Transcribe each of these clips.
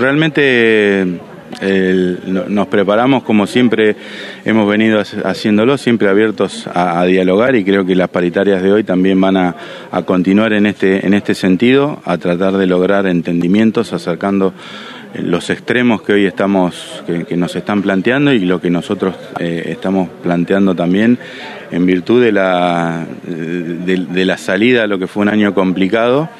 realmente nos preparamos como siempre hemos venido haciéndolo, siempre abiertos a, dialogar y creo que las paritarias de hoy también van a, continuar en este, en este sentido, a tratar de lograr entendimientos, acercando los extremos que hoy estamos, que, nos están planteando y lo que nosotros eh, estamos planteando también en virtud de la, de la salida a lo que fue un año complicado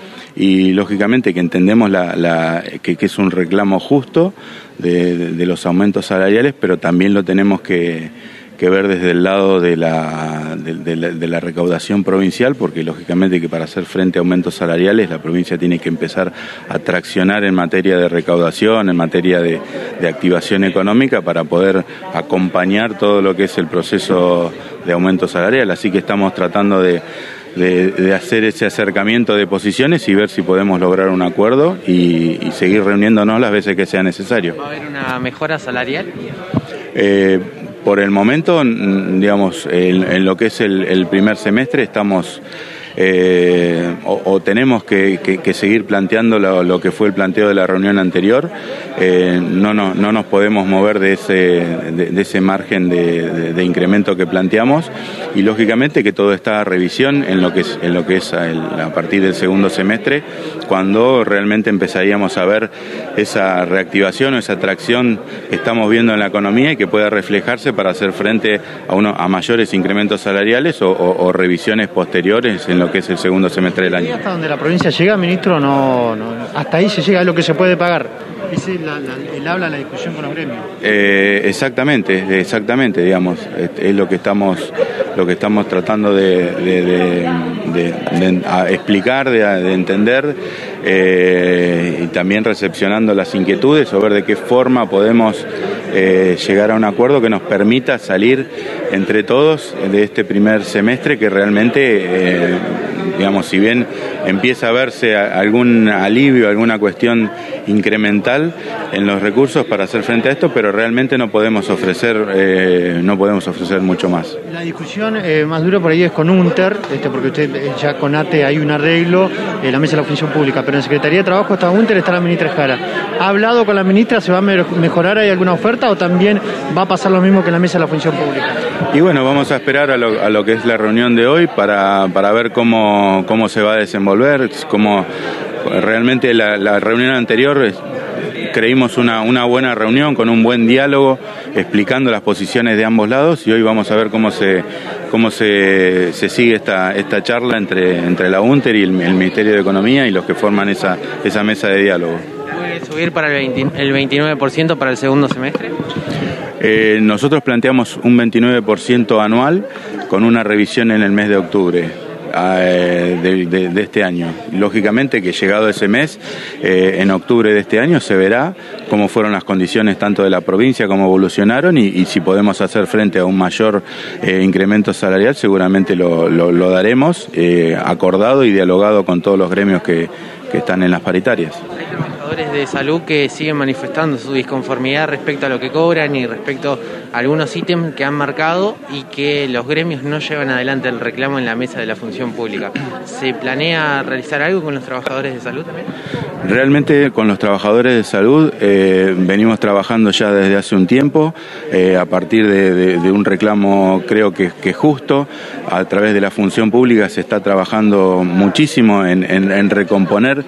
y lógicamente que entendemos la, que, es un reclamo justo de, los aumentos salariales, pero también lo tenemos que, ver desde el lado de la, de, la, recaudación provincial, porque lógicamente que para hacer frente a aumentos salariales la provincia tiene que empezar a traccionar en materia de recaudación, en materia de, activación económica para poder acompañar todo lo que es el proceso de aumento salarial. Así que estamos tratando de de, hacer ese acercamiento de posiciones y ver si podemos lograr un acuerdo y, seguir reuniéndonos las veces que sea necesario. ¿Va a haber una mejora salarial? Eh, por el momento, digamos, en, lo que es el primer semestre estamos eh, o, tenemos que, seguir planteando lo, que fue el planteo de la reunión anterior. Eh, no, no, no nos podemos mover de ese, de, ese margen de, incremento que planteamos y lógicamente que todo está a revisión en lo que es, en lo que es a, partir del segundo semestre, cuando realmente empezaríamos a ver esa reactivación o esa atracción que estamos viendo en la economía y que pueda reflejarse para hacer frente a, uno, a mayores incrementos salariales o, o revisiones posteriores en lo que es el segundo semestre del año. ¿Hasta donde la provincia llega, ministro? No, hasta ahí se llega a lo que se puede pagar. Ese es el habla, la discusión con los gremios. Eh, exactamente, exactamente, digamos, es, lo que estamos, lo que estamos tratando de, explicar, de, entender eh, y también recepcionando las inquietudes o ver de qué forma podemos eh, llegar a un acuerdo que nos permita salir entre todos de este primer semestre que realmente digamos, si bien empieza a verse algún alivio, alguna cuestión incremental en los recursos para hacer frente a esto, pero realmente no podemos ofrecer, eh, no podemos ofrecer mucho más. La discusión eh, más dura por ahí es con UNTER, este, porque usted eh, ya con ATE hay un arreglo, en la mesa de la función pública, pero en Secretaría de Trabajo está UNTER, está la ministra Jara. ¿Ha hablado con la ministra? ¿Se va a mejorar? ¿Hay alguna oferta o también va a pasar lo mismo que en la mesa de la función pública? Y bueno, vamos a esperar a lo, que es la reunión de hoy para, para ver cómo, cómo se va a desenvolver, cómo realmente la, reunión anterior creímos una, una, buena reunión con un buen diálogo explicando las posiciones de ambos lados y hoy vamos a ver cómo se cómo se, se sigue esta, esta charla entre, entre la UNTER y el, Ministerio de Economía y los que forman esa, esa mesa de diálogo. ¿Puede subir para el, 20, el 29% para el segundo semestre? Eh, nosotros planteamos un 29% anual con una revisión en el mes de octubre. Eh, de, este año. Lógicamente que llegado ese mes, eh, en octubre de este año, se verá cómo fueron las condiciones tanto de la provincia como evolucionaron y, si podemos hacer frente a un mayor incremento salarial, seguramente lo, lo daremos acordado y dialogado con todos los gremios que, que están en las paritarias de salud que siguen manifestando su disconformidad respecto a lo que cobran y respecto a algunos ítems que han marcado y que los gremios no llevan adelante el reclamo en la mesa de la función pública. ¿Se planea realizar algo con los trabajadores de salud también? Realmente con los trabajadores de salud eh, venimos trabajando ya desde hace un tiempo eh, a partir de, un reclamo creo que, que, justo. A través de la función pública se está trabajando muchísimo en, recomponer.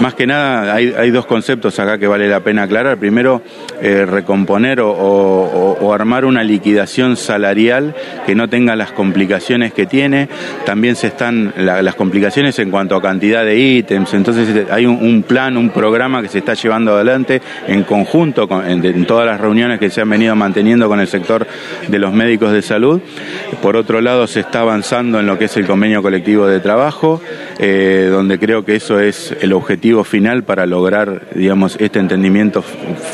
Más que nada hay, dos conceptos acá que vale la pena aclarar. Primero, eh, recomponer o, armar una liquidación salarial que no tenga las complicaciones que tiene. También se están las complicaciones en cuanto a cantidad de ítems. Entonces hay un, plan, un programa que se está llevando adelante en conjunto en, todas las reuniones que se han venido manteniendo con el sector de los médicos de salud. Por otro lado, se está avanzando en lo que es el convenio colectivo de trabajo, eh, donde creo que eso es el objetivo final para lograr digamos, este entendimiento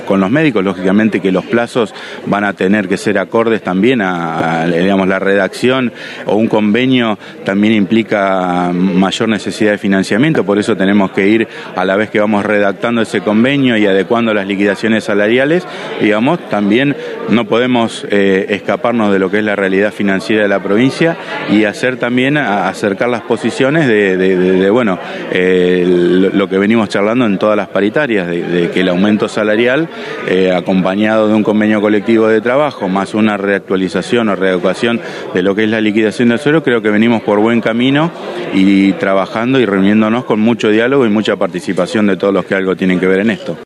con los médicos, lógicamente que los plazos van a tener que ser acordes también a, digamos, la redacción o un convenio también implica mayor necesidad de financiamiento, por eso tenemos que ir a la vez que vamos redactando ese convenio y adecuando las liquidaciones salariales, digamos, también no podemos eh, escaparnos de lo que es la realidad financiera de la provincia y hacer también acercar las posiciones de, bueno, eh, lo que venimos charlando en todas las paritarias, de, que el aumento salarial, eh, acompañado de un convenio colectivo de trabajo, más una reactualización o reeducación de lo que es la liquidación del suelo, creo que venimos por buen camino y trabajando y reuniéndonos con mucho diálogo y mucha participación de todos los que algo tienen que ver en esto.